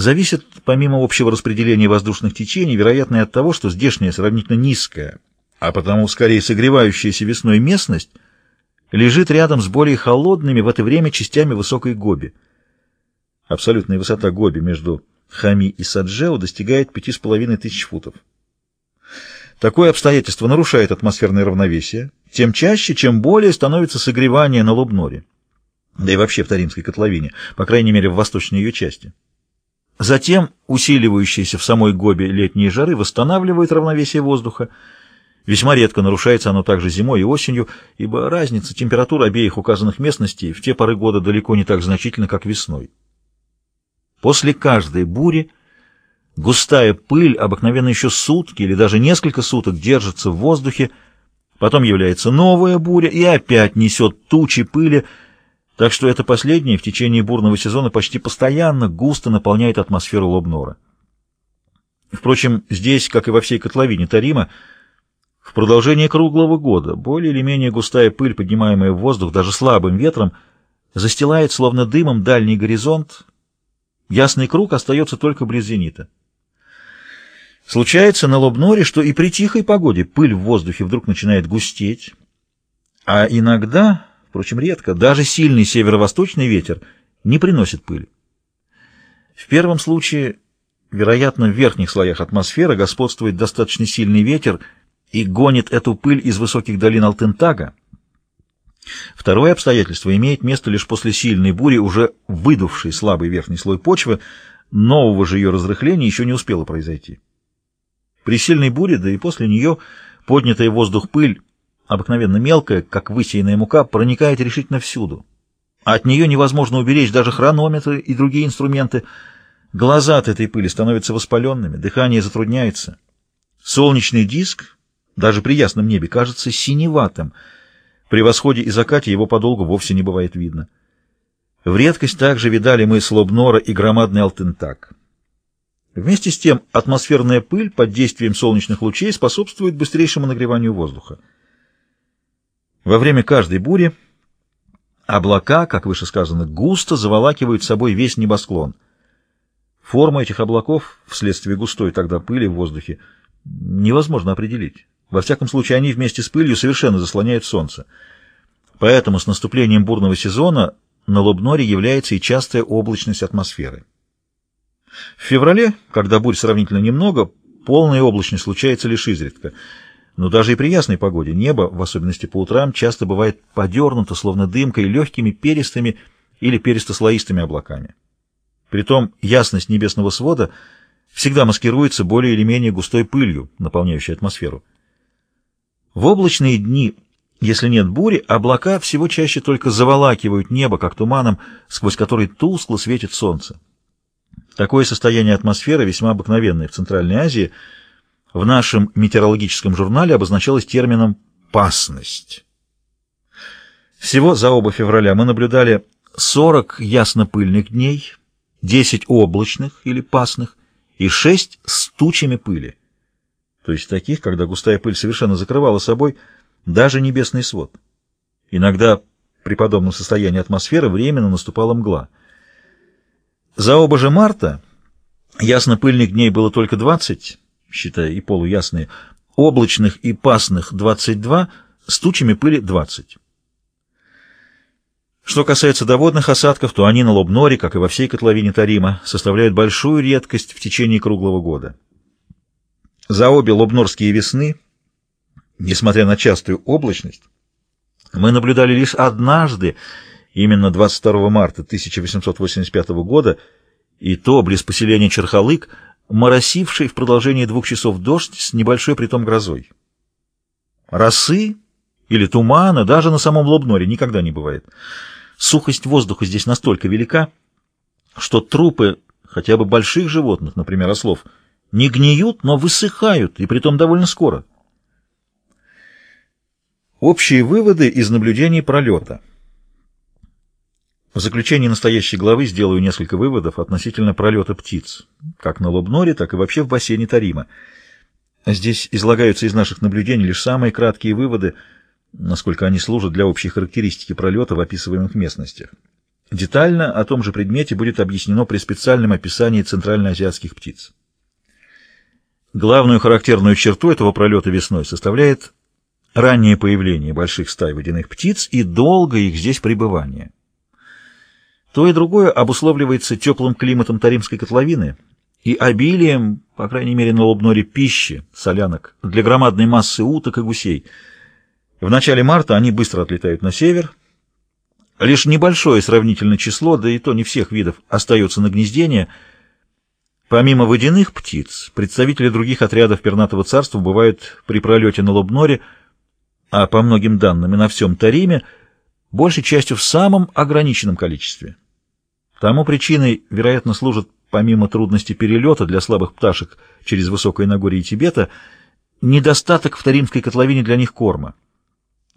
зависит, помимо общего распределения воздушных течений, вероятно, от того, что здешняя сравнительно низкая, а потому скорее согревающаяся весной местность лежит рядом с более холодными в это время частями высокой Гоби. Абсолютная высота Гоби между Хами и Саджео достигает 5500 футов. Такое обстоятельство нарушает атмосферное равновесие, тем чаще, чем более становится согревание на Лобноре, да и вообще в Таримской котловине, по крайней мере в восточной ее части. Затем усиливающиеся в самой Гобе летние жары восстанавливают равновесие воздуха. Весьма редко нарушается оно также зимой и осенью, ибо разница температур обеих указанных местностей в те поры года далеко не так значительна, как весной. После каждой бури густая пыль, обыкновенно еще сутки или даже несколько суток держится в воздухе, потом является новая буря и опять несет тучи пыли, так что это последнее в течение бурного сезона почти постоянно густо наполняет атмосферу Лобнора. Впрочем, здесь, как и во всей котловине Тарима, в продолжение круглого года более или менее густая пыль, поднимаемая в воздух даже слабым ветром, застилает словно дымом дальний горизонт, ясный круг остается только близ зенита. Случается на Лобноре, что и при тихой погоде пыль в воздухе вдруг начинает густеть, а иногда Впрочем, редко. Даже сильный северо-восточный ветер не приносит пыли. В первом случае, вероятно, в верхних слоях атмосферы господствует достаточно сильный ветер и гонит эту пыль из высоких долин Алтентага. Второе обстоятельство имеет место лишь после сильной бури, уже выдувшей слабый верхний слой почвы, нового же ее разрыхления еще не успело произойти. При сильной буре, да и после нее, поднятая в воздух пыль обыкновенно мелкая, как высеянная мука, проникает решительно всюду. От нее невозможно уберечь даже хронометры и другие инструменты. Глаза от этой пыли становятся воспаленными, дыхание затрудняется. Солнечный диск, даже при ясном небе, кажется синеватым. При восходе и закате его подолгу вовсе не бывает видно. В редкость также видали мы Слобнора и громадный Алтентак. Вместе с тем атмосферная пыль под действием солнечных лучей способствует быстрейшему нагреванию воздуха. Во время каждой бури облака, как выше сказано, густо заволакивают собой весь небосклон. Форму этих облаков, вследствие густой тогда пыли в воздухе, невозможно определить. Во всяком случае, они вместе с пылью совершенно заслоняют солнце. Поэтому с наступлением бурного сезона на Лобноре является и частая облачность атмосферы. В феврале, когда бурь сравнительно немного, полная облачность случается лишь изредка – но даже и при ясной погоде небо, в особенности по утрам, часто бывает подернуто, словно дымкой, легкими перистыми или перисто-слоистыми облаками. Притом ясность небесного свода всегда маскируется более или менее густой пылью, наполняющей атмосферу. В облачные дни, если нет бури, облака всего чаще только заволакивают небо, как туманом, сквозь который тускло светит солнце. Такое состояние атмосферы весьма обыкновенное в Центральной Азии – в нашем метеорологическом журнале обозначалось термином «пасность». Всего за оба февраля мы наблюдали 40 яснопыльных дней, 10 облачных или пасных и 6 с тучами пыли, то есть таких, когда густая пыль совершенно закрывала собой даже небесный свод. Иногда при подобном состоянии атмосферы временно наступала мгла. За оба же марта яснопыльных дней было только 20, считая и полуясные, облачных и пасных 22, с тучами пыли 20. Что касается доводных осадков, то они на Лобноре, как и во всей котловине Тарима, составляют большую редкость в течение круглого года. За обе лобнорские весны, несмотря на частую облачность, мы наблюдали лишь однажды, именно 22 марта 1885 года, и то близ поселения Черхалык, моросивший в продолжении двух часов дождь с небольшой притом грозой. Росы или тумана даже на самом Лобноре никогда не бывает. Сухость воздуха здесь настолько велика, что трупы хотя бы больших животных, например, ослов, не гниют, но высыхают, и притом довольно скоро. Общие выводы из наблюдений пролета – в заключении настоящей главы сделаю несколько выводов относительно пролета птиц, как на Лобноре, так и вообще в бассейне Тарима. Здесь излагаются из наших наблюдений лишь самые краткие выводы, насколько они служат для общей характеристики пролета в описываемых местностях. Детально о том же предмете будет объяснено при специальном описании центральноазиатских птиц. Главную характерную черту этого пролета весной составляет раннее появление больших стай водяных птиц и долгое их здесь пребывание. То и другое обусловливается теплым климатом Таримской котловины и обилием, по крайней мере на Лобноре, пищи, солянок, для громадной массы уток и гусей. В начале марта они быстро отлетают на север, Лишь небольшое сравнительно число, да и то не всех видов, остается на гнездение. Помимо водяных птиц, представители других отрядов пернатого царства бывают при пролете на Лобноре, а по многим данным и на всем Тариме, большей частью в самом ограниченном количестве. Тому причиной, вероятно, служит, помимо трудности перелета для слабых пташек через высокое Нагорье Тибета, недостаток в Таримской котловине для них корма.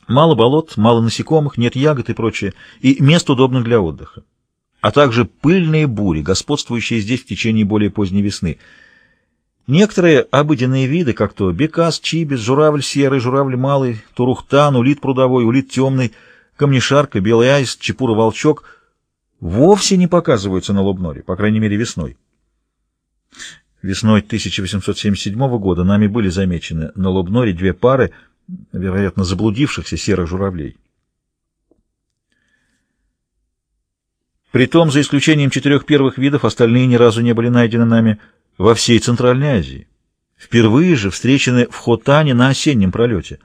Мало болот, мало насекомых, нет ягод и прочее, и мест удобных для отдыха. А также пыльные бури, господствующие здесь в течение более поздней весны. Некоторые обыденные виды, как то бекас, чибис, журавль серый, журавль малый, турухтан, улит прудовой, улит темный, камнешарка, белый аист, чепура-волчок, вовсе не показываются на Лобноре, по крайней мере весной. Весной 1877 года нами были замечены на Лобноре две пары – вероятно, заблудившихся серых журавлей. Притом, за исключением четырех первых видов, остальные ни разу не были найдены нами во всей Центральной Азии. Впервые же встречены в Хотане на осеннем пролете.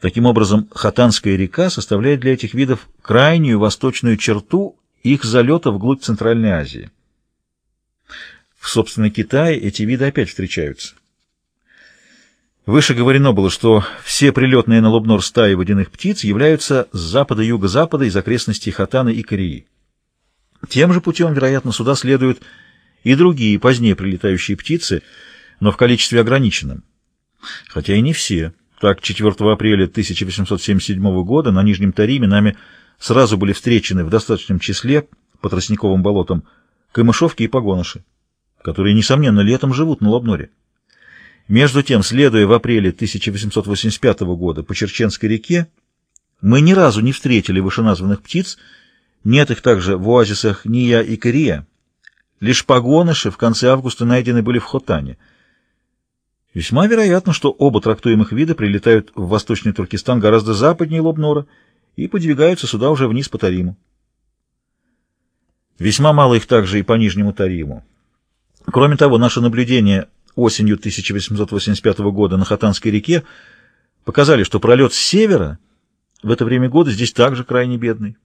Таким образом, Хотанская река составляет для этих видов крайнюю восточную черту их залета вглубь Центральной Азии. В, собственно, Китае эти виды опять встречаются. Выше говорено было, что все прилетные на Лобнор стаи водяных птиц являются с запада-юго-запада из окрестностей Хатана и Кореи. Тем же путем, вероятно, сюда следуют и другие позднее прилетающие птицы, но в количестве ограниченном. Хотя и не все. Так, 4 апреля 1877 года на Нижнем Тариме нами сразу были встречены в достаточном числе по тростниковым болотам камышовки и погоныши, которые, несомненно, летом живут на Лобноре. Между тем, следуя в апреле 1885 года по Черченской реке, мы ни разу не встретили вышеназванных птиц, нет их также в оазисах Ния и Кория. Лишь погоныши в конце августа найдены были в Хотане. Весьма вероятно, что оба трактуемых вида прилетают в Восточный Туркестан гораздо западнее Лобнора и подвигаются сюда уже вниз по Тариму. Весьма мало их также и по Нижнему Тариму. Кроме того, наше наблюдение осенью 1885 года на Хатанской реке показали, что пролет с севера в это время года здесь также крайне бедный.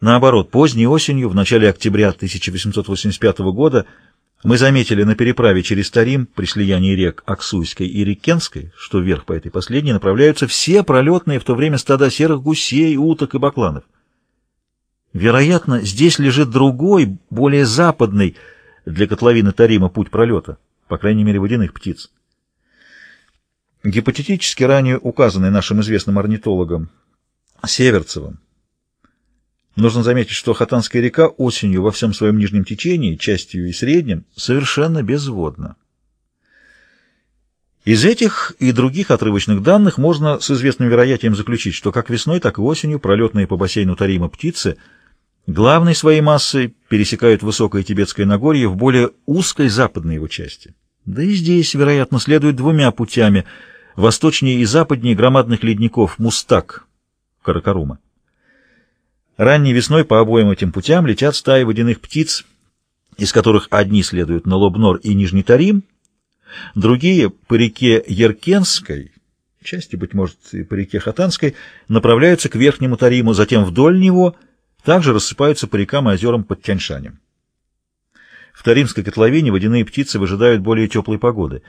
Наоборот, поздней осенью, в начале октября 1885 года, мы заметили на переправе через Тарим при слиянии рек Аксуйской и Рекенской, что вверх по этой последней направляются все пролетные в то время стада серых гусей, уток и бакланов. Вероятно, здесь лежит другой, более западный для котловины Тарима путь пролета по крайней мере водяных птиц. Гипотетически ранее указанный нашим известным орнитологом Северцевым, нужно заметить, что Хатанская река осенью во всем своем нижнем течении, частью и среднем, совершенно безводна. Из этих и других отрывочных данных можно с известным вероятием заключить, что как весной, так и осенью пролетные по бассейну Тарима птицы – главной своей массой пересекают высокое Тибетское Нагорье в более узкой западной его части. Да и здесь, вероятно, следует двумя путями – восточнее и западнее громадных ледников Мустак, Каракарума. Ранней весной по обоим этим путям летят стаи водяных птиц, из которых одни следуют на Лобнор и Нижний Тарим, другие по реке Еркенской, части, быть может, и по реке Хатанской, направляются к Верхнему Тариму, затем вдоль него – также рассыпаются по рекам и озерам под Тяньшанем. В Таримской котловине водяные птицы выжидают более теплой погоды.